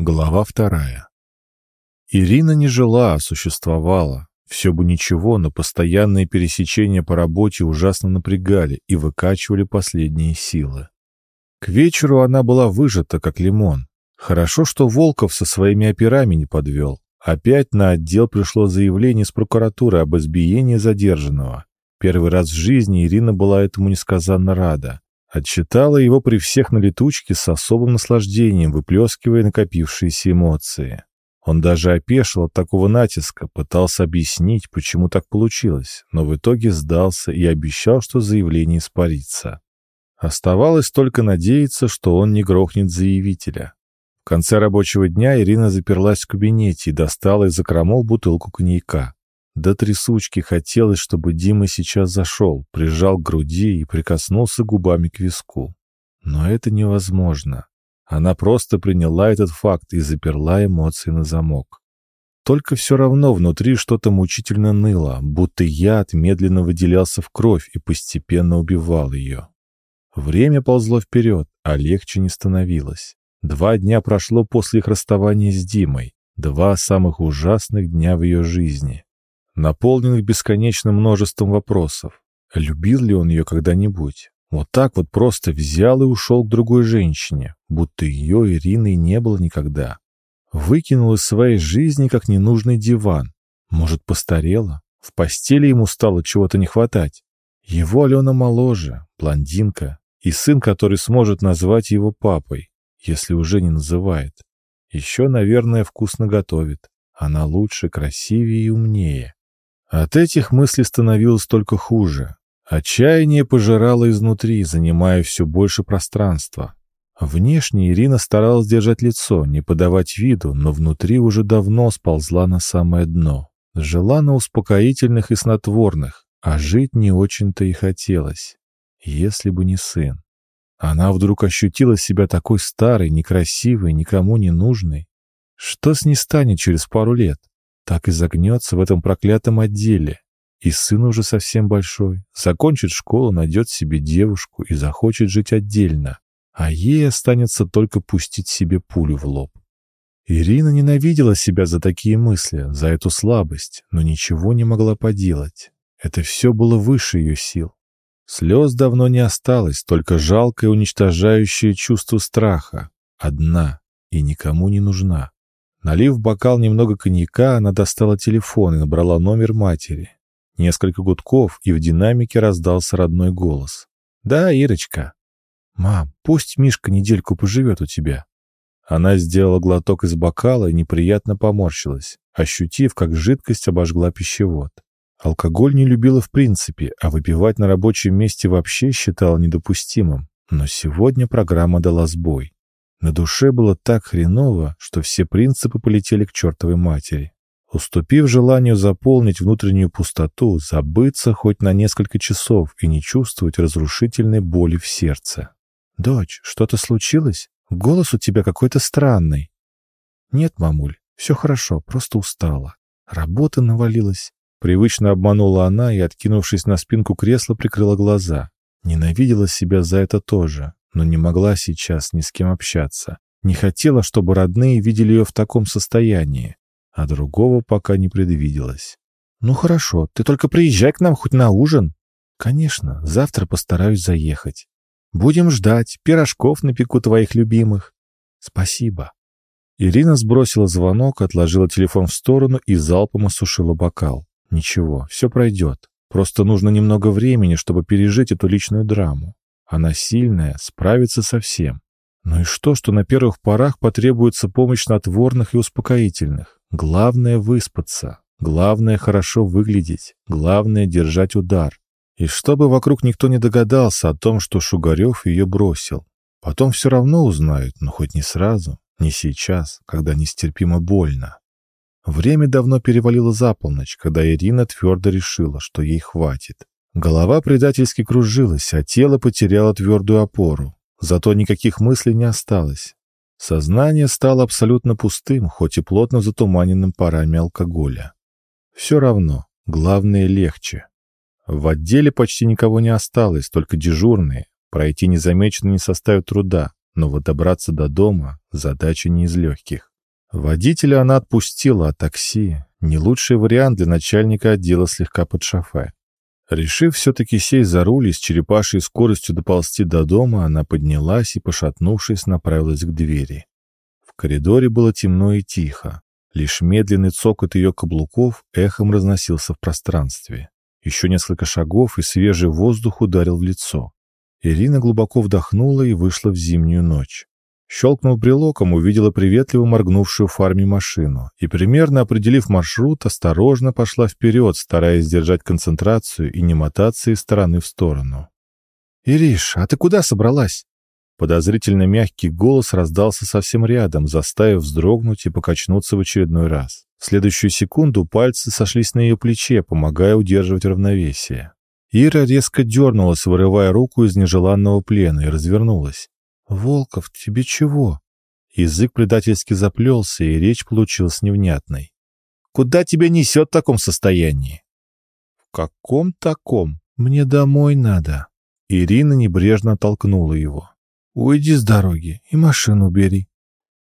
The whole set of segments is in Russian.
Глава вторая. Ирина не жила, а существовала. Все бы ничего, но постоянные пересечения по работе ужасно напрягали и выкачивали последние силы. К вечеру она была выжата, как лимон. Хорошо, что Волков со своими операми не подвел. Опять на отдел пришло заявление с прокуратуры об избиении задержанного. Первый раз в жизни Ирина была этому несказанно рада. Отчитала его при всех на летучке с особым наслаждением, выплескивая накопившиеся эмоции. Он даже опешил от такого натиска, пытался объяснить, почему так получилось, но в итоге сдался и обещал, что заявление испарится. Оставалось только надеяться, что он не грохнет заявителя. В конце рабочего дня Ирина заперлась в кабинете и достала из закромов бутылку коньяка. До трясучки хотелось, чтобы Дима сейчас зашел, прижал к груди и прикоснулся губами к виску. Но это невозможно. Она просто приняла этот факт и заперла эмоции на замок. Только все равно внутри что-то мучительно ныло, будто яд медленно выделялся в кровь и постепенно убивал ее. Время ползло вперед, а легче не становилось. Два дня прошло после их расставания с Димой, два самых ужасных дня в ее жизни наполненных бесконечным множеством вопросов. Любил ли он ее когда-нибудь? Вот так вот просто взял и ушел к другой женщине, будто ее Ириной не было никогда. Выкинул из своей жизни как ненужный диван. Может, постарела? В постели ему стало чего-то не хватать. Его Алена моложе, блондинка, и сын, который сможет назвать его папой, если уже не называет. Еще, наверное, вкусно готовит. Она лучше, красивее и умнее. От этих мыслей становилось только хуже. Отчаяние пожирало изнутри, занимая все больше пространства. Внешне Ирина старалась держать лицо, не подавать виду, но внутри уже давно сползла на самое дно. Жила на успокоительных и снотворных, а жить не очень-то и хотелось. Если бы не сын. Она вдруг ощутила себя такой старой, некрасивой, никому не нужной. Что с ней станет через пару лет? Так и загнется в этом проклятом отделе. И сын уже совсем большой, закончит школу, найдет себе девушку и захочет жить отдельно, а ей останется только пустить себе пулю в лоб. Ирина ненавидела себя за такие мысли, за эту слабость, но ничего не могла поделать. Это все было выше ее сил. Слез давно не осталось, только жалкое уничтожающее чувство страха. Одна и никому не нужна. Налив в бокал немного коньяка, она достала телефон и набрала номер матери. Несколько гудков, и в динамике раздался родной голос. «Да, Ирочка». «Мам, пусть Мишка недельку поживет у тебя». Она сделала глоток из бокала и неприятно поморщилась, ощутив, как жидкость обожгла пищевод. Алкоголь не любила в принципе, а выпивать на рабочем месте вообще считала недопустимым. Но сегодня программа дала сбой. На душе было так хреново, что все принципы полетели к чертовой матери. Уступив желанию заполнить внутреннюю пустоту, забыться хоть на несколько часов и не чувствовать разрушительной боли в сердце. «Дочь, что-то случилось? Голос у тебя какой-то странный». «Нет, мамуль, все хорошо, просто устала. Работа навалилась». Привычно обманула она и, откинувшись на спинку кресла, прикрыла глаза. Ненавидела себя за это тоже, но не могла сейчас ни с кем общаться. Не хотела, чтобы родные видели ее в таком состоянии, а другого пока не предвиделось. «Ну хорошо, ты только приезжай к нам хоть на ужин». «Конечно, завтра постараюсь заехать. Будем ждать, пирожков напеку твоих любимых». «Спасибо». Ирина сбросила звонок, отложила телефон в сторону и залпом осушила бокал. «Ничего, все пройдет. Просто нужно немного времени, чтобы пережить эту личную драму. Она сильная, справится со всем. Ну и что, что на первых порах потребуется помощь снотворных и успокоительных? Главное — выспаться. Главное — хорошо выглядеть. Главное — держать удар. И чтобы вокруг никто не догадался о том, что Шугарев ее бросил. Потом все равно узнают, но хоть не сразу, не сейчас, когда нестерпимо больно. Время давно перевалило за полночь, когда Ирина твердо решила, что ей хватит. Голова предательски кружилась, а тело потеряло твердую опору. Зато никаких мыслей не осталось. Сознание стало абсолютно пустым, хоть и плотно затуманенным парами алкоголя. Все равно, главное легче. В отделе почти никого не осталось, только дежурные. Пройти незамеченно не составит труда, но вот добраться до дома – задача не из легких. Водителя она отпустила, а такси — не лучший вариант для начальника отдела слегка под шофе. Решив все-таки сесть за руль и с черепашей скоростью доползти до дома, она поднялась и, пошатнувшись, направилась к двери. В коридоре было темно и тихо. Лишь медленный цокот ее каблуков эхом разносился в пространстве. Еще несколько шагов, и свежий воздух ударил в лицо. Ирина глубоко вдохнула и вышла в зимнюю ночь. Щелкнув брелоком, увидела приветливо моргнувшую в фарме машину и, примерно определив маршрут, осторожно пошла вперед, стараясь держать концентрацию и не мотаться из стороны в сторону. «Ириш, а ты куда собралась?» Подозрительно мягкий голос раздался совсем рядом, заставив вздрогнуть и покачнуться в очередной раз. В следующую секунду пальцы сошлись на ее плече, помогая удерживать равновесие. Ира резко дернулась, вырывая руку из нежеланного плена, и развернулась. «Волков, тебе чего?» Язык предательски заплелся, и речь получилась невнятной. «Куда тебя несет в таком состоянии?» «В каком таком? Мне домой надо». Ирина небрежно толкнула его. «Уйди с дороги и машину бери».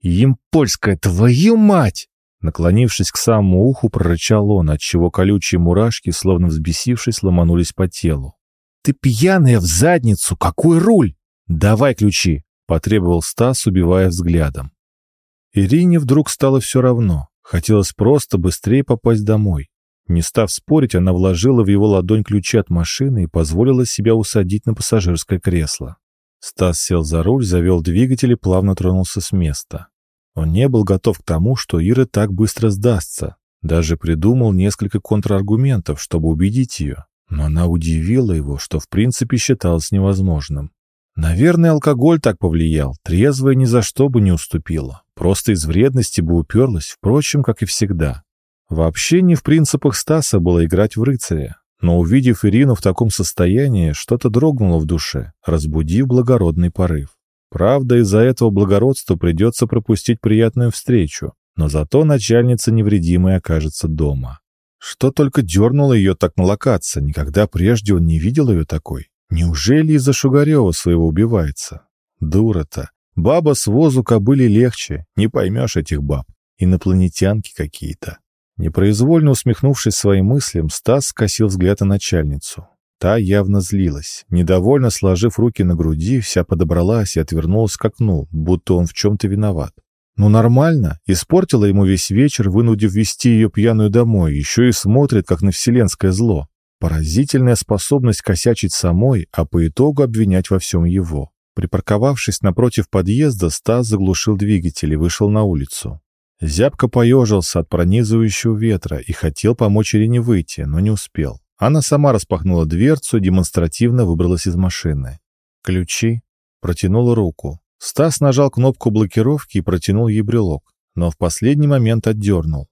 «Емпольская, твою мать!» Наклонившись к самому уху, прорычал он, отчего колючие мурашки, словно взбесившись, ломанулись по телу. «Ты пьяная в задницу! Какой руль!» «Давай ключи!» — потребовал Стас, убивая взглядом. Ирине вдруг стало все равно. Хотелось просто быстрее попасть домой. Не став спорить, она вложила в его ладонь ключи от машины и позволила себя усадить на пассажирское кресло. Стас сел за руль, завел двигатель и плавно тронулся с места. Он не был готов к тому, что Ира так быстро сдастся. Даже придумал несколько контраргументов, чтобы убедить ее. Но она удивила его, что в принципе считалось невозможным. Наверное, алкоголь так повлиял. Трезвая ни за что бы не уступила. Просто из вредности бы уперлась, впрочем, как и всегда. Вообще не в принципах Стаса было играть в рыцаря. Но увидев Ирину в таком состоянии, что-то дрогнуло в душе, разбудив благородный порыв. Правда, из-за этого благородства придется пропустить приятную встречу, но зато начальница невредимой окажется дома. Что только дернуло ее так налокаться, никогда прежде он не видел ее такой. Неужели из-за Шугарева своего убивается? Дура-то. Баба с возу кобыли легче, не поймешь этих баб. Инопланетянки какие-то. Непроизвольно усмехнувшись своим мыслям, Стас скосил взгляд на начальницу. Та явно злилась. Недовольно сложив руки на груди, вся подобралась и отвернулась к окну, будто он в чем-то виноват. Ну нормально, испортила ему весь вечер, вынудив вести ее пьяную домой, еще и смотрит, как на вселенское зло. Поразительная способность косячить самой, а по итогу обвинять во всем его. Припарковавшись напротив подъезда, Стас заглушил двигатель и вышел на улицу. Зябко поежился от пронизывающего ветра и хотел помочь Ирине выйти, но не успел. Она сама распахнула дверцу и демонстративно выбралась из машины. «Ключи?» Протянула руку. Стас нажал кнопку блокировки и протянул ей брелок, но в последний момент отдернул.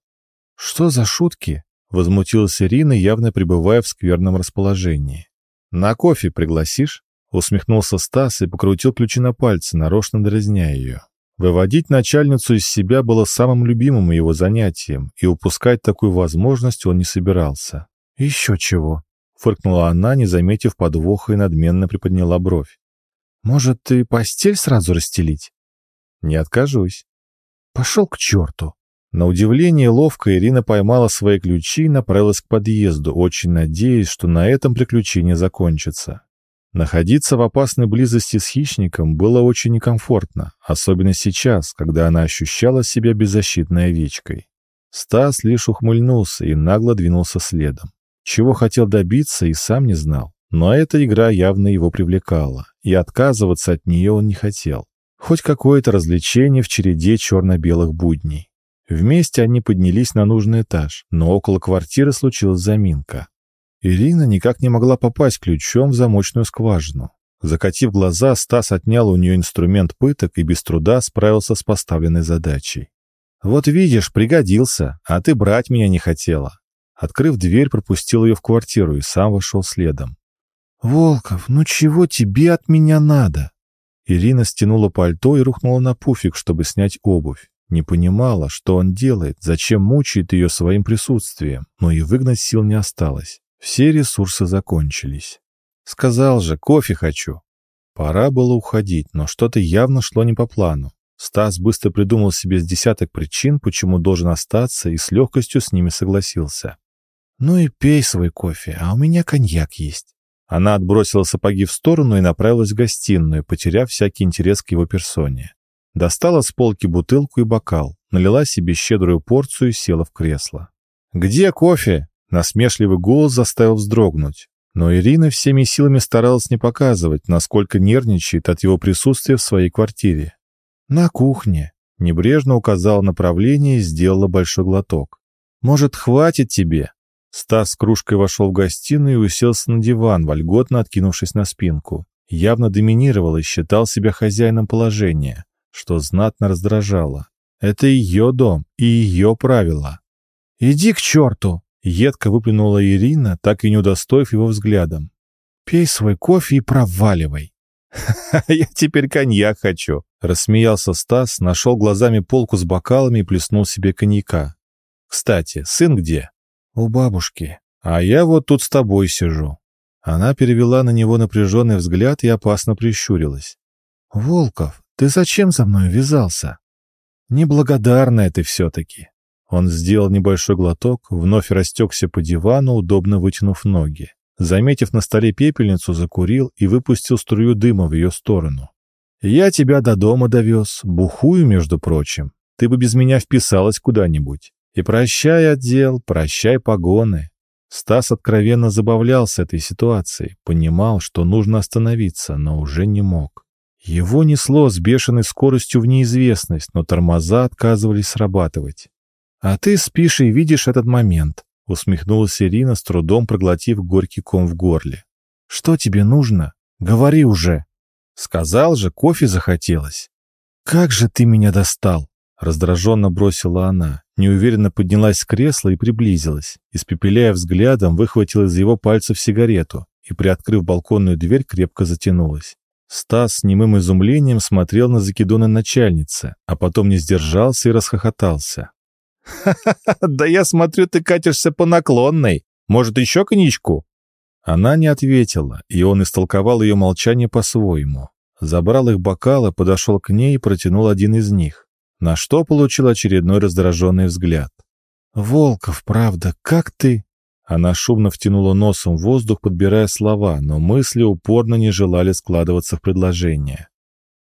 «Что за шутки?» Возмутилась Ирина, явно пребывая в скверном расположении. «На кофе пригласишь?» Усмехнулся Стас и покрутил ключи на пальце, нарочно дразня ее. Выводить начальницу из себя было самым любимым его занятием, и упускать такую возможность он не собирался. «Еще чего?» — фыркнула она, не заметив подвоха и надменно приподняла бровь. «Может, ты постель сразу расстелить?» «Не откажусь». «Пошел к черту!» На удивление ловко Ирина поймала свои ключи и направилась к подъезду, очень надеясь, что на этом приключение закончится. Находиться в опасной близости с хищником было очень некомфортно, особенно сейчас, когда она ощущала себя беззащитной овечкой. Стас лишь ухмыльнулся и нагло двинулся следом. Чего хотел добиться и сам не знал, но эта игра явно его привлекала, и отказываться от нее он не хотел. Хоть какое-то развлечение в череде черно-белых будней. Вместе они поднялись на нужный этаж, но около квартиры случилась заминка. Ирина никак не могла попасть ключом в замочную скважину. Закатив глаза, Стас отнял у нее инструмент пыток и без труда справился с поставленной задачей. «Вот видишь, пригодился, а ты брать меня не хотела». Открыв дверь, пропустил ее в квартиру и сам вошел следом. «Волков, ну чего тебе от меня надо?» Ирина стянула пальто и рухнула на пуфик, чтобы снять обувь. Не понимала, что он делает, зачем мучает ее своим присутствием, но и выгнать сил не осталось. Все ресурсы закончились. Сказал же, кофе хочу. Пора было уходить, но что-то явно шло не по плану. Стас быстро придумал себе с десяток причин, почему должен остаться, и с легкостью с ними согласился. «Ну и пей свой кофе, а у меня коньяк есть». Она отбросила сапоги в сторону и направилась в гостиную, потеряв всякий интерес к его персоне. Достала с полки бутылку и бокал, налила себе щедрую порцию и села в кресло. «Где кофе?» Насмешливый голос заставил вздрогнуть. Но Ирина всеми силами старалась не показывать, насколько нервничает от его присутствия в своей квартире. «На кухне», — небрежно указал направление и сделала большой глоток. «Может, хватит тебе?» Стас с кружкой вошел в гостиную и уселся на диван, вольготно откинувшись на спинку. Явно доминировал и считал себя хозяином положения, что знатно раздражало. Это ее дом и ее правила. «Иди к черту!» — едко выплюнула Ирина, так и не удостоив его взглядом. «Пей свой кофе и проваливай!» «Я теперь коньяк хочу!» — рассмеялся Стас, нашел глазами полку с бокалами и плеснул себе коньяка. «Кстати, сын где?» «У бабушки». «А я вот тут с тобой сижу». Она перевела на него напряженный взгляд и опасно прищурилась. «Волков, ты зачем за мной ввязался?» «Неблагодарная ты все-таки». Он сделал небольшой глоток, вновь растекся по дивану, удобно вытянув ноги. Заметив на столе пепельницу, закурил и выпустил струю дыма в ее сторону. «Я тебя до дома довез, бухую, между прочим. Ты бы без меня вписалась куда-нибудь. И прощай отдел, прощай погоны». Стас откровенно забавлялся этой ситуацией, понимал, что нужно остановиться, но уже не мог. Его несло с бешеной скоростью в неизвестность, но тормоза отказывались срабатывать. «А ты спишь и видишь этот момент», — усмехнулась Ирина, с трудом проглотив горький ком в горле. «Что тебе нужно? Говори уже!» «Сказал же, кофе захотелось». «Как же ты меня достал!» — раздраженно бросила она, неуверенно поднялась с кресла и приблизилась, испепеляя взглядом, выхватила из его пальцев сигарету и, приоткрыв балконную дверь, крепко затянулась. Стас с немым изумлением смотрел на закидоны начальницы, а потом не сдержался и расхохотался. «Ха-ха-ха, да я смотрю, ты катишься по наклонной. Может, еще коньячку?» Она не ответила, и он истолковал ее молчание по-своему. Забрал их бокалы, подошел к ней и протянул один из них, на что получил очередной раздраженный взгляд. «Волков, правда, как ты?» Она шумно втянула носом воздух, подбирая слова, но мысли упорно не желали складываться в предложение.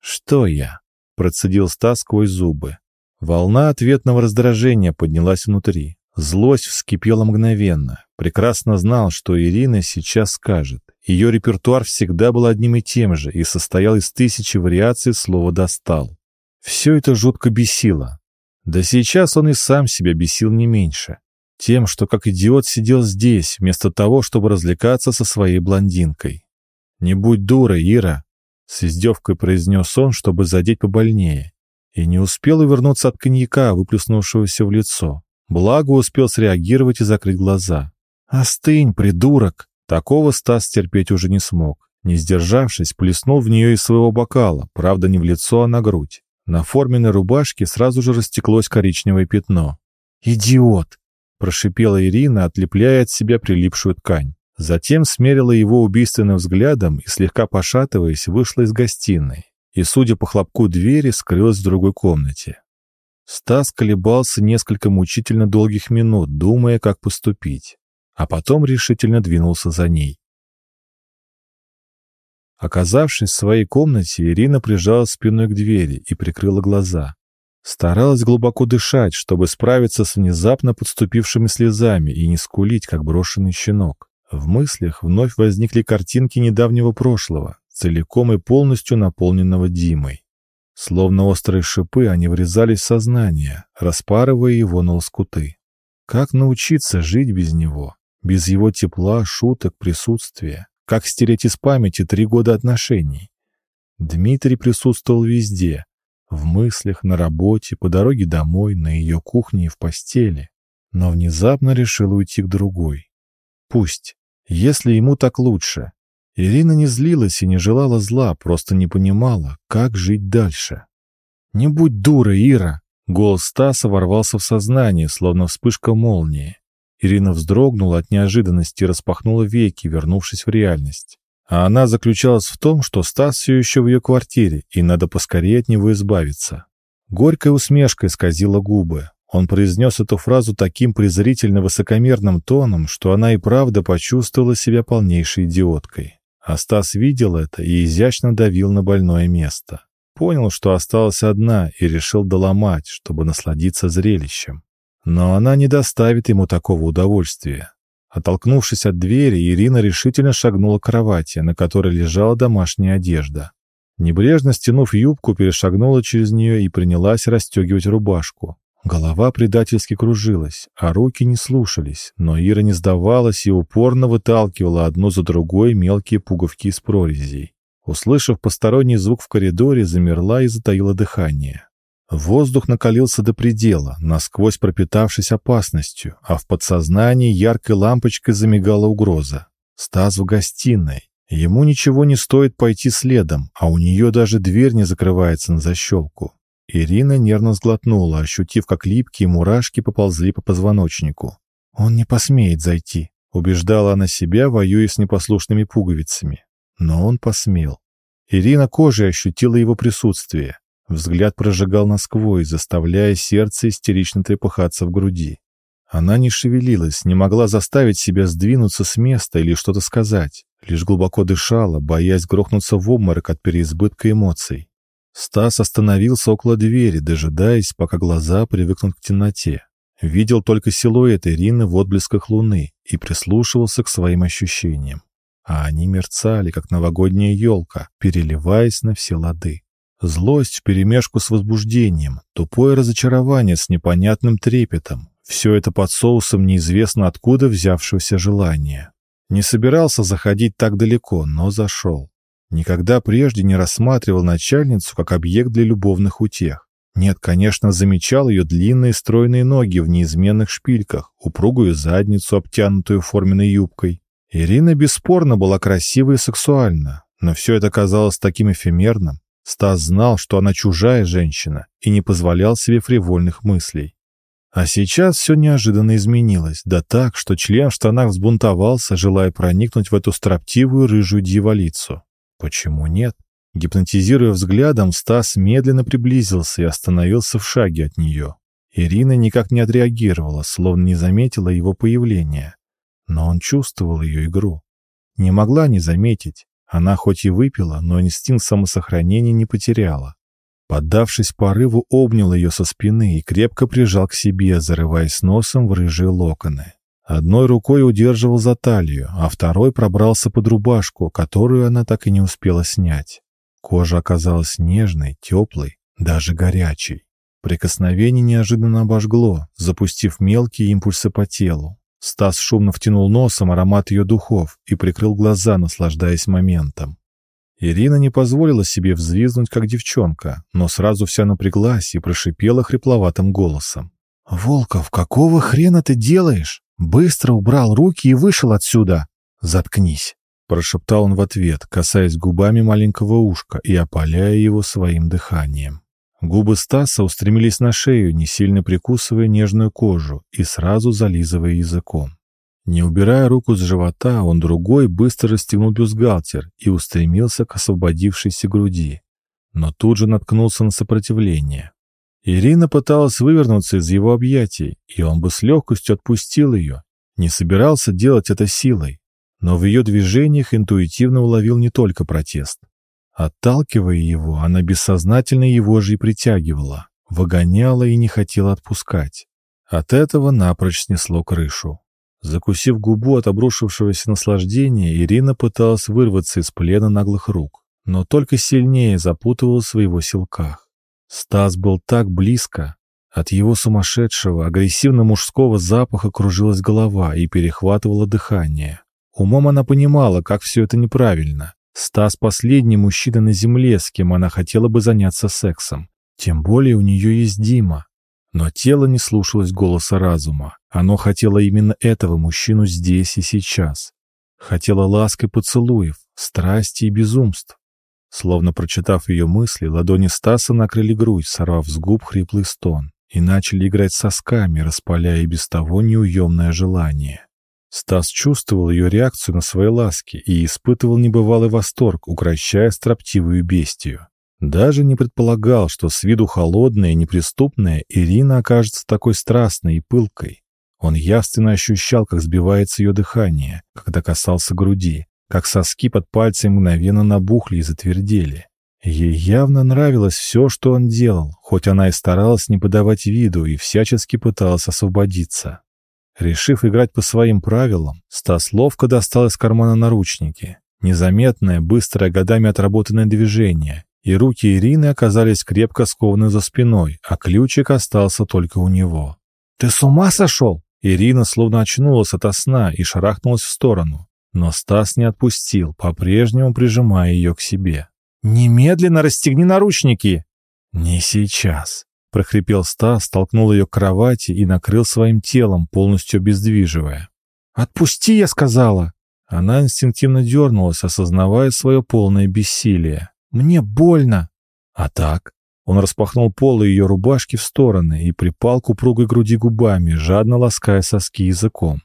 «Что я?» — процедил Стас сквозь зубы. Волна ответного раздражения поднялась внутри. Злость вскипела мгновенно. Прекрасно знал, что Ирина сейчас скажет. Ее репертуар всегда был одним и тем же и состоял из тысячи вариаций слова «достал». Все это жутко бесило. Да сейчас он и сам себя бесил не меньше. Тем, что как идиот сидел здесь, вместо того, чтобы развлекаться со своей блондинкой. «Не будь дурой, Ира!» — с издевкой произнес он, чтобы задеть побольнее. И не успел увернуться от коньяка, выплеснувшегося в лицо. Благо успел среагировать и закрыть глаза. «Остынь, придурок!» Такого Стас терпеть уже не смог. Не сдержавшись, плеснул в нее из своего бокала, правда не в лицо, а на грудь. На форменной рубашке сразу же растеклось коричневое пятно. «Идиот!» Прошипела Ирина, отлепляя от себя прилипшую ткань. Затем смерила его убийственным взглядом и, слегка пошатываясь, вышла из гостиной. И, судя по хлопку двери, скрылась в другой комнате. Стас колебался несколько мучительно долгих минут, думая, как поступить, а потом решительно двинулся за ней. Оказавшись в своей комнате, Ирина прижала спиной к двери и прикрыла глаза. Старалась глубоко дышать, чтобы справиться с внезапно подступившими слезами и не скулить, как брошенный щенок. В мыслях вновь возникли картинки недавнего прошлого, целиком и полностью наполненного Димой. Словно острые шипы они врезались в сознание, распарывая его на лоскуты. Как научиться жить без него, без его тепла, шуток, присутствия? Как стереть из памяти три года отношений? Дмитрий присутствовал везде, в мыслях, на работе, по дороге домой, на ее кухне и в постели. Но внезапно решил уйти к другой. Пусть. Если ему так лучше. Ирина не злилась и не желала зла, просто не понимала, как жить дальше. «Не будь дурой, Ира!» Голос Стаса ворвался в сознание, словно вспышка молнии. Ирина вздрогнула от неожиданности и распахнула веки, вернувшись в реальность. А она заключалась в том, что Стас все еще в ее квартире, и надо поскорее от него избавиться. Горькая усмешка исказила губы. Он произнес эту фразу таким презрительно-высокомерным тоном, что она и правда почувствовала себя полнейшей идиоткой. А Стас видел это и изящно давил на больное место. Понял, что осталась одна, и решил доломать, чтобы насладиться зрелищем. Но она не доставит ему такого удовольствия. Оттолкнувшись от двери, Ирина решительно шагнула к кровати, на которой лежала домашняя одежда. Небрежно стянув юбку, перешагнула через нее и принялась расстегивать рубашку. Голова предательски кружилась, а руки не слушались, но Ира не сдавалась и упорно выталкивала одну за другой мелкие пуговки из прорезей. Услышав посторонний звук в коридоре, замерла и затаила дыхание. Воздух накалился до предела, насквозь пропитавшись опасностью, а в подсознании яркой лампочкой замигала угроза. Стас в гостиной. Ему ничего не стоит пойти следом, а у нее даже дверь не закрывается на защелку. Ирина нервно сглотнула, ощутив, как липкие мурашки поползли по позвоночнику. «Он не посмеет зайти», — убеждала она себя, воюя с непослушными пуговицами. Но он посмел. Ирина кожей ощутила его присутствие. Взгляд прожигал насквозь, заставляя сердце истерично трепыхаться в груди. Она не шевелилась, не могла заставить себя сдвинуться с места или что-то сказать, лишь глубоко дышала, боясь грохнуться в обморок от переизбытка эмоций. Стас остановился около двери, дожидаясь, пока глаза привыкнут к темноте. Видел только силуэт Ирины в отблесках луны и прислушивался к своим ощущениям. А они мерцали, как новогодняя елка, переливаясь на все лады. Злость вперемешку с возбуждением, тупое разочарование с непонятным трепетом. Все это под соусом неизвестно откуда взявшегося желания. Не собирался заходить так далеко, но зашел. Никогда прежде не рассматривал начальницу как объект для любовных утех. Нет, конечно, замечал ее длинные стройные ноги в неизменных шпильках, упругую задницу, обтянутую форменной юбкой. Ирина бесспорно была красива и сексуальна, но все это казалось таким эфемерным, Стас знал, что она чужая женщина и не позволял себе фривольных мыслей. А сейчас все неожиданно изменилось, да так, что член в штанах взбунтовался, желая проникнуть в эту строптивую рыжую дьяволицу. Почему нет? Гипнотизируя взглядом, Стас медленно приблизился и остановился в шаге от нее. Ирина никак не отреагировала, словно не заметила его появления. Но он чувствовал ее игру. Не могла не заметить, она хоть и выпила, но инстинкт самосохранения не потеряла. Поддавшись порыву, обнял ее со спины и крепко прижал к себе, зарываясь носом в рыжие локоны. Одной рукой удерживал за талию, а второй пробрался под рубашку, которую она так и не успела снять. Кожа оказалась нежной, теплой, даже горячей. Прикосновение неожиданно обожгло, запустив мелкие импульсы по телу. Стас шумно втянул носом аромат ее духов и прикрыл глаза, наслаждаясь моментом. Ирина не позволила себе взвизнуть, как девчонка, но сразу вся напряглась и прошипела хрипловатым голосом. «Волков, какого хрена ты делаешь? Быстро убрал руки и вышел отсюда!» «Заткнись!» — прошептал он в ответ, касаясь губами маленького ушка и опаляя его своим дыханием. Губы Стаса устремились на шею, не сильно прикусывая нежную кожу и сразу зализывая языком. Не убирая руку с живота, он другой быстро расстегнул бюстгальтер и устремился к освободившейся груди. Но тут же наткнулся на сопротивление. Ирина пыталась вывернуться из его объятий, и он бы с легкостью отпустил ее. Не собирался делать это силой, но в ее движениях интуитивно уловил не только протест. Отталкивая его, она бессознательно его же и притягивала, выгоняла и не хотела отпускать. От этого напрочь снесло крышу. Закусив губу от обрушившегося наслаждения, Ирина пыталась вырваться из плена наглых рук, но только сильнее запутывалась в его силках. Стас был так близко. От его сумасшедшего, агрессивно-мужского запаха кружилась голова и перехватывало дыхание. Умом она понимала, как все это неправильно, Стас — последний мужчина на земле, с кем она хотела бы заняться сексом. Тем более у нее есть Дима. Но тело не слушалось голоса разума. Оно хотело именно этого мужчину здесь и сейчас. Хотело лаской поцелуев, страсти и безумств. Словно прочитав ее мысли, ладони Стаса накрыли грудь, сорвав с губ хриплый стон, и начали играть сосками, распаляя и без того неуемное желание. Стас чувствовал ее реакцию на свои ласки и испытывал небывалый восторг, укращая строптивую бестию. Даже не предполагал, что с виду холодная и неприступная Ирина окажется такой страстной и пылкой. Он явственно ощущал, как сбивается ее дыхание, когда касался груди, как соски под пальцами мгновенно набухли и затвердели. Ей явно нравилось все, что он делал, хоть она и старалась не подавать виду и всячески пыталась освободиться. Решив играть по своим правилам, Стас ловко достал из кармана наручники. Незаметное, быстрое, годами отработанное движение, и руки Ирины оказались крепко скованы за спиной, а ключик остался только у него. «Ты с ума сошел?» Ирина словно очнулась ото сна и шарахнулась в сторону. Но Стас не отпустил, по-прежнему прижимая ее к себе. «Немедленно расстегни наручники!» «Не сейчас», — прохрипел Стас, толкнул ее к кровати и накрыл своим телом, полностью обездвиживая. «Отпусти, я сказала!» Она инстинктивно дернулась, осознавая свое полное бессилие. «Мне больно!» «А так?» Он распахнул полы ее рубашки в стороны и припал к упругой груди губами, жадно лаская соски языком.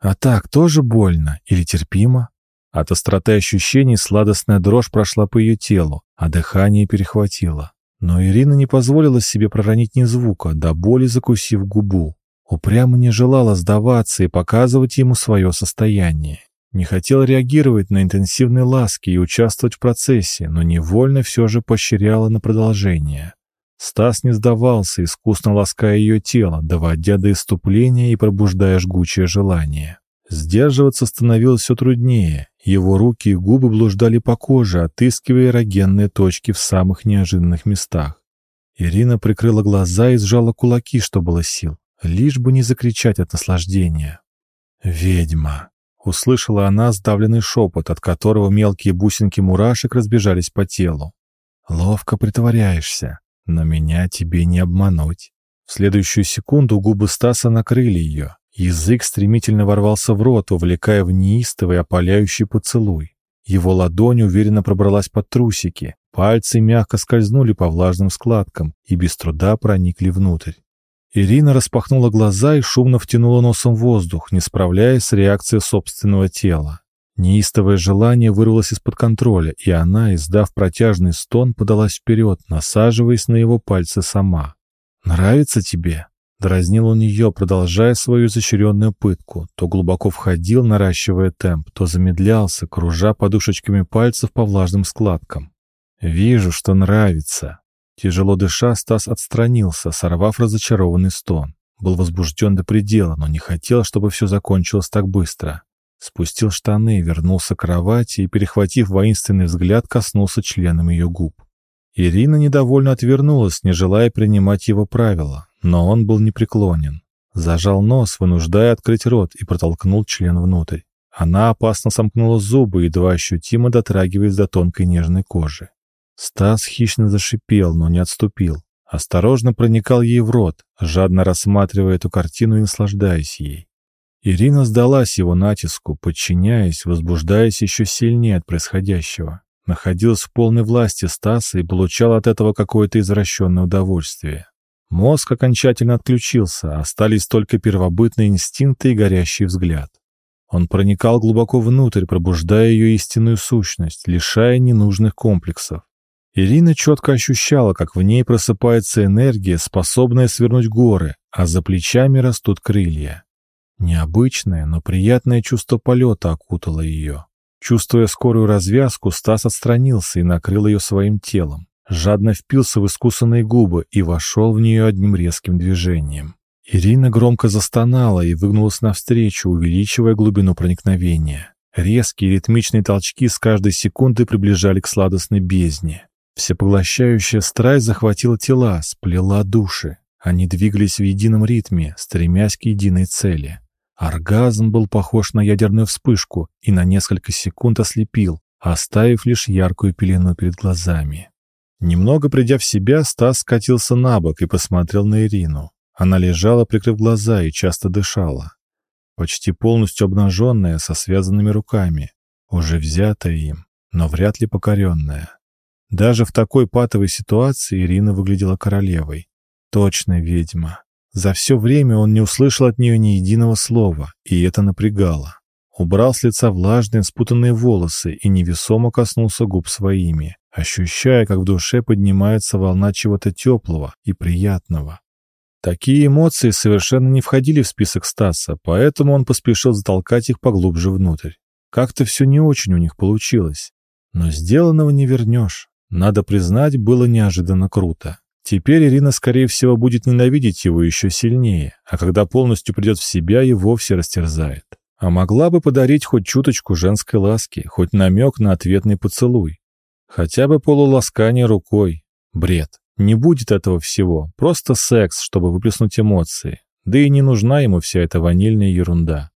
«А так тоже больно или терпимо?» От остроты ощущений сладостная дрожь прошла по ее телу, а дыхание перехватило. Но Ирина не позволила себе проронить ни звука, до боли закусив губу. Упрямо не желала сдаваться и показывать ему свое состояние. Не хотела реагировать на интенсивные ласки и участвовать в процессе, но невольно все же поощряла на продолжение. Стас не сдавался, искусно лаская ее тело, доводя до иступления и пробуждая жгучее желание. Сдерживаться становилось все труднее. Его руки и губы блуждали по коже, отыскивая эрогенные точки в самых неожиданных местах. Ирина прикрыла глаза и сжала кулаки, что было сил, лишь бы не закричать от наслаждения. «Ведьма!» — услышала она сдавленный шепот, от которого мелкие бусинки мурашек разбежались по телу. «Ловко притворяешься, но меня тебе не обмануть». В следующую секунду губы Стаса накрыли ее, Язык стремительно ворвался в рот, увлекая в неистовый опаляющий поцелуй. Его ладонь уверенно пробралась под трусики, пальцы мягко скользнули по влажным складкам и без труда проникли внутрь. Ирина распахнула глаза и шумно втянула носом воздух, не справляясь с реакцией собственного тела. Неистовое желание вырвалось из-под контроля, и она, издав протяжный стон, подалась вперед, насаживаясь на его пальцы сама. «Нравится тебе?» Дразнил он ее, продолжая свою изощренную пытку. То глубоко входил, наращивая темп, то замедлялся, кружа подушечками пальцев по влажным складкам. «Вижу, что нравится». Тяжело дыша, Стас отстранился, сорвав разочарованный стон. Был возбужден до предела, но не хотел, чтобы все закончилось так быстро. Спустил штаны, вернулся к кровати и, перехватив воинственный взгляд, коснулся членом ее губ. Ирина недовольно отвернулась, не желая принимать его правила, но он был непреклонен. Зажал нос, вынуждая открыть рот, и протолкнул член внутрь. Она опасно сомкнула зубы, едва ощутимо дотрагиваясь до тонкой нежной кожи. Стас хищно зашипел, но не отступил. Осторожно проникал ей в рот, жадно рассматривая эту картину и наслаждаясь ей. Ирина сдалась его натиску, подчиняясь, возбуждаясь еще сильнее от происходящего. Находилась в полной власти Стаса и получала от этого какое-то извращенное удовольствие. Мозг окончательно отключился, остались только первобытные инстинкты и горящий взгляд. Он проникал глубоко внутрь, пробуждая ее истинную сущность, лишая ненужных комплексов. Ирина четко ощущала, как в ней просыпается энергия, способная свернуть горы, а за плечами растут крылья. Необычное, но приятное чувство полета окутало ее. Чувствуя скорую развязку, Стас отстранился и накрыл ее своим телом жадно впился в искусанные губы и вошел в нее одним резким движением. Ирина громко застонала и выгнулась навстречу, увеличивая глубину проникновения. Резкие ритмичные толчки с каждой секундой приближали к сладостной бездне. Всепоглощающая страсть захватила тела, сплела души. Они двигались в едином ритме, стремясь к единой цели. Оргазм был похож на ядерную вспышку и на несколько секунд ослепил, оставив лишь яркую пелену перед глазами. Немного придя в себя, Стас скатился на бок и посмотрел на Ирину. Она лежала, прикрыв глаза, и часто дышала. Почти полностью обнаженная, со связанными руками. Уже взятая им, но вряд ли покоренная. Даже в такой патовой ситуации Ирина выглядела королевой. Точно ведьма. За все время он не услышал от нее ни единого слова, и это напрягало. Убрал с лица влажные, спутанные волосы и невесомо коснулся губ своими, ощущая, как в душе поднимается волна чего-то теплого и приятного. Такие эмоции совершенно не входили в список Стаса, поэтому он поспешил затолкать их поглубже внутрь. Как-то все не очень у них получилось. Но сделанного не вернешь. Надо признать, было неожиданно круто. Теперь Ирина, скорее всего, будет ненавидеть его еще сильнее, а когда полностью придет в себя, и вовсе растерзает. А могла бы подарить хоть чуточку женской ласки, хоть намек на ответный поцелуй. Хотя бы полуласкание рукой. Бред. Не будет этого всего. Просто секс, чтобы выплеснуть эмоции. Да и не нужна ему вся эта ванильная ерунда.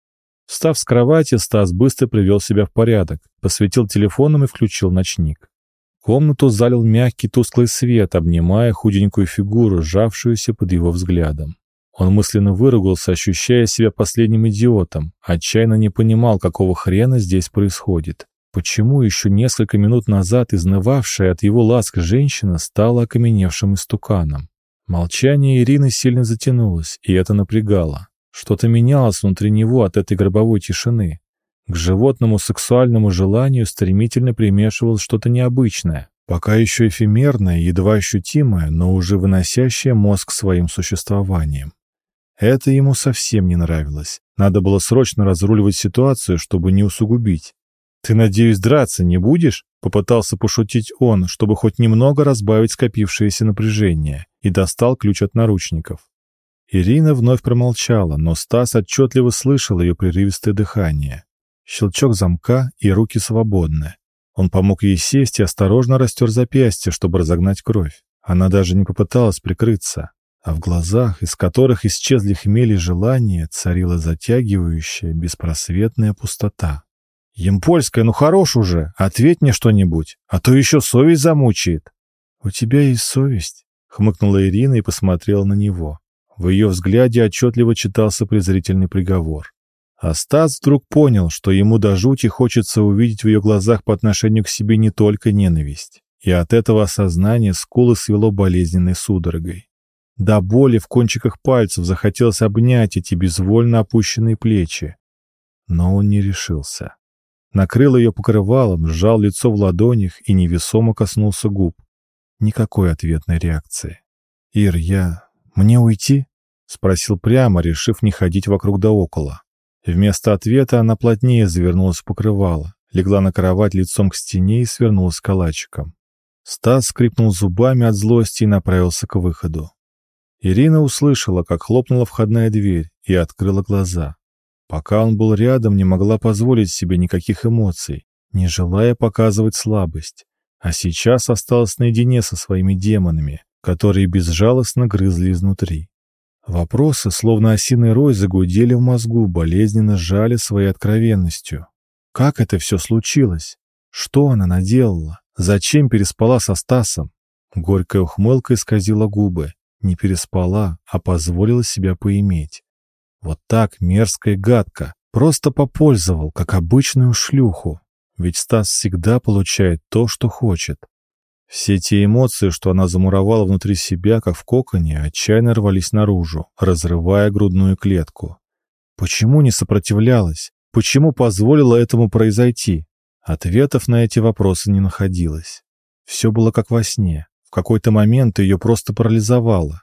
Встав с кровати, Стас быстро привел себя в порядок, посветил телефоном и включил ночник. Комнату залил мягкий тусклый свет, обнимая худенькую фигуру, сжавшуюся под его взглядом. Он мысленно выругался, ощущая себя последним идиотом, отчаянно не понимал, какого хрена здесь происходит. Почему еще несколько минут назад изнывавшая от его ласк женщина стала окаменевшим истуканом? Молчание Ирины сильно затянулось, и это напрягало. Что-то менялось внутри него от этой гробовой тишины. К животному сексуальному желанию стремительно примешивалось что-то необычное, пока еще эфемерное, едва ощутимое, но уже выносящее мозг своим существованием. Это ему совсем не нравилось. Надо было срочно разруливать ситуацию, чтобы не усугубить. «Ты, надеюсь, драться не будешь?» — попытался пошутить он, чтобы хоть немного разбавить скопившееся напряжение, и достал ключ от наручников. Ирина вновь промолчала, но Стас отчетливо слышал ее прерывистое дыхание. Щелчок замка и руки свободны. Он помог ей сесть и осторожно растер запястье, чтобы разогнать кровь. Она даже не попыталась прикрыться, а в глазах, из которых исчезли хмели желания, царила затягивающая, беспросветная пустота. «Емпольская, ну хорош уже, ответь мне что-нибудь, а то еще совесть замучает». «У тебя есть совесть?» — хмыкнула Ирина и посмотрела на него. В ее взгляде отчетливо читался презрительный приговор. А Стас вдруг понял, что ему до жути хочется увидеть в ее глазах по отношению к себе не только ненависть. И от этого осознания скулы свело болезненной судорогой. До боли в кончиках пальцев захотелось обнять эти безвольно опущенные плечи. Но он не решился. Накрыл ее покрывалом, сжал лицо в ладонях и невесомо коснулся губ. Никакой ответной реакции. «Ир, я... Мне уйти?» — спросил прямо, решив не ходить вокруг да около. Вместо ответа она плотнее завернулась в покрывало, легла на кровать лицом к стене и свернулась калачиком. Стас скрипнул зубами от злости и направился к выходу. Ирина услышала, как хлопнула входная дверь, и открыла глаза. Пока он был рядом, не могла позволить себе никаких эмоций, не желая показывать слабость. А сейчас осталась наедине со своими демонами, которые безжалостно грызли изнутри. Вопросы, словно осиный рой, загудели в мозгу, болезненно сжали своей откровенностью. Как это все случилось? Что она наделала? Зачем переспала со Стасом? Горькая ухмылка исказила губы. Не переспала, а позволила себя поиметь. Вот так, мерзко и гадко. Просто попользовал, как обычную шлюху. Ведь Стас всегда получает то, что хочет. Все те эмоции, что она замуровала внутри себя, как в коконе, отчаянно рвались наружу, разрывая грудную клетку. Почему не сопротивлялась? Почему позволила этому произойти? Ответов на эти вопросы не находилось. Все было как во сне. В какой-то момент ее просто парализовало.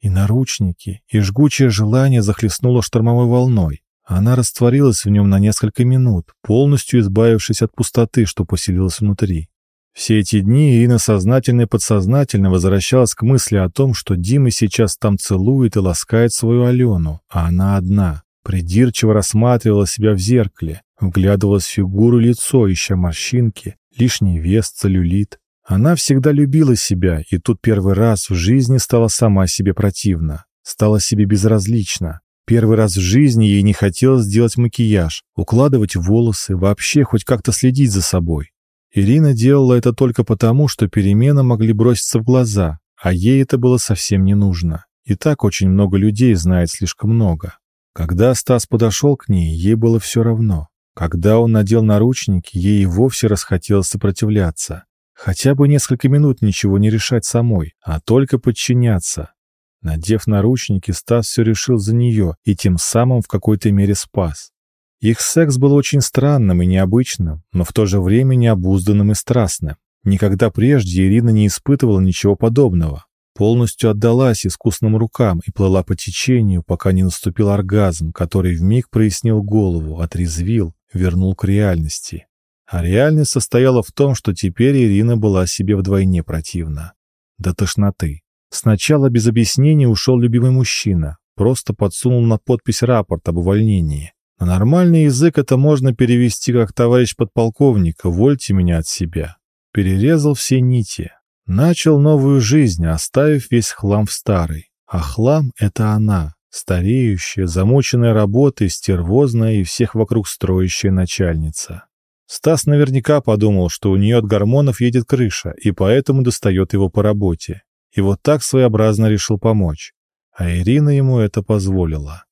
И наручники, и жгучее желание захлестнуло штормовой волной. Она растворилась в нем на несколько минут, полностью избавившись от пустоты, что поселилась внутри. Все эти дни Ирина сознательно и подсознательно возвращалась к мысли о том, что Дима сейчас там целует и ласкает свою Алену, а она одна. Придирчиво рассматривала себя в зеркале, вглядывалась в фигуру лицо, ища морщинки, лишний вес, целлюлит. Она всегда любила себя, и тут первый раз в жизни стала сама себе противна, стала себе безразлична. Первый раз в жизни ей не хотелось делать макияж, укладывать волосы, вообще хоть как-то следить за собой. Ирина делала это только потому, что перемены могли броситься в глаза, а ей это было совсем не нужно. И так очень много людей знает слишком много. Когда Стас подошел к ней, ей было все равно. Когда он надел наручники, ей вовсе расхотелось сопротивляться. Хотя бы несколько минут ничего не решать самой, а только подчиняться. Надев наручники, Стас все решил за нее и тем самым в какой-то мере спас. Их секс был очень странным и необычным, но в то же время необузданным и страстным. Никогда прежде Ирина не испытывала ничего подобного. Полностью отдалась искусным рукам и плыла по течению, пока не наступил оргазм, который вмиг прояснил голову, отрезвил, вернул к реальности. А реальность состояла в том, что теперь Ирина была себе вдвойне противна. До тошноты. Сначала без объяснений ушел любимый мужчина, просто подсунул на подпись рапорт об увольнении. На нормальный язык это можно перевести как «товарищ подполковник, вольте меня от себя». Перерезал все нити. Начал новую жизнь, оставив весь хлам в старый. А хлам — это она, стареющая, замученная работой, стервозная и всех вокруг строящая начальница. Стас наверняка подумал, что у нее от гормонов едет крыша, и поэтому достает его по работе. И вот так своеобразно решил помочь. А Ирина ему это позволила.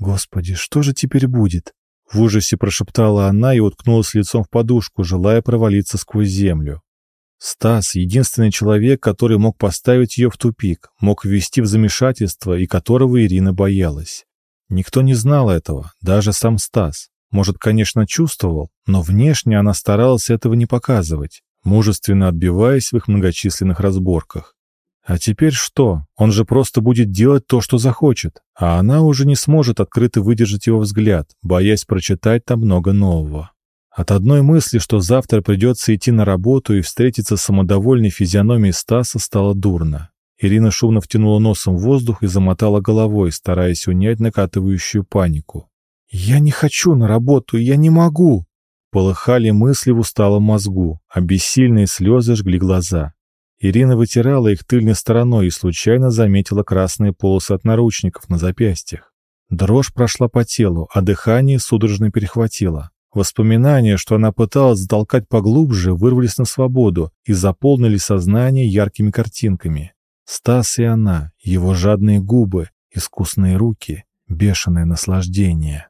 «Господи, что же теперь будет?» В ужасе прошептала она и уткнулась лицом в подушку, желая провалиться сквозь землю. Стас — единственный человек, который мог поставить ее в тупик, мог ввести в замешательство и которого Ирина боялась. Никто не знал этого, даже сам Стас. Может, конечно, чувствовал, но внешне она старалась этого не показывать, мужественно отбиваясь в их многочисленных разборках. А теперь что? Он же просто будет делать то, что захочет, а она уже не сможет открыто выдержать его взгляд, боясь прочитать там много нового. От одной мысли, что завтра придется идти на работу и встретиться с самодовольной физиономией Стаса, стало дурно. Ирина шумно втянула носом в воздух и замотала головой, стараясь унять накатывающую панику. «Я не хочу на работу, я не могу!» Полыхали мысли в усталом мозгу, а бессильные слезы жгли глаза. Ирина вытирала их тыльной стороной и случайно заметила красные полосы от наручников на запястьях. Дрожь прошла по телу, а дыхание судорожно перехватило. Воспоминания, что она пыталась затолкать поглубже, вырвались на свободу и заполнили сознание яркими картинками. Стас и она, его жадные губы, искусные руки, бешеное наслаждение.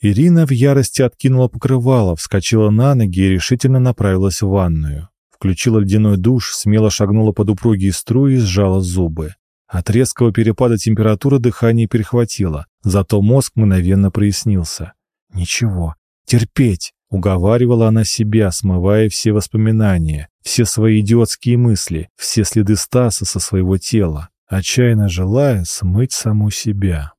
Ирина в ярости откинула покрывало, вскочила на ноги и решительно направилась в ванную. Включила ледяной душ, смело шагнула под упругие струи и сжала зубы. От резкого перепада температуры дыхание перехватило, зато мозг мгновенно прояснился. «Ничего, терпеть!» — уговаривала она себя, смывая все воспоминания, все свои идиотские мысли, все следы Стаса со своего тела, отчаянно желая смыть саму себя.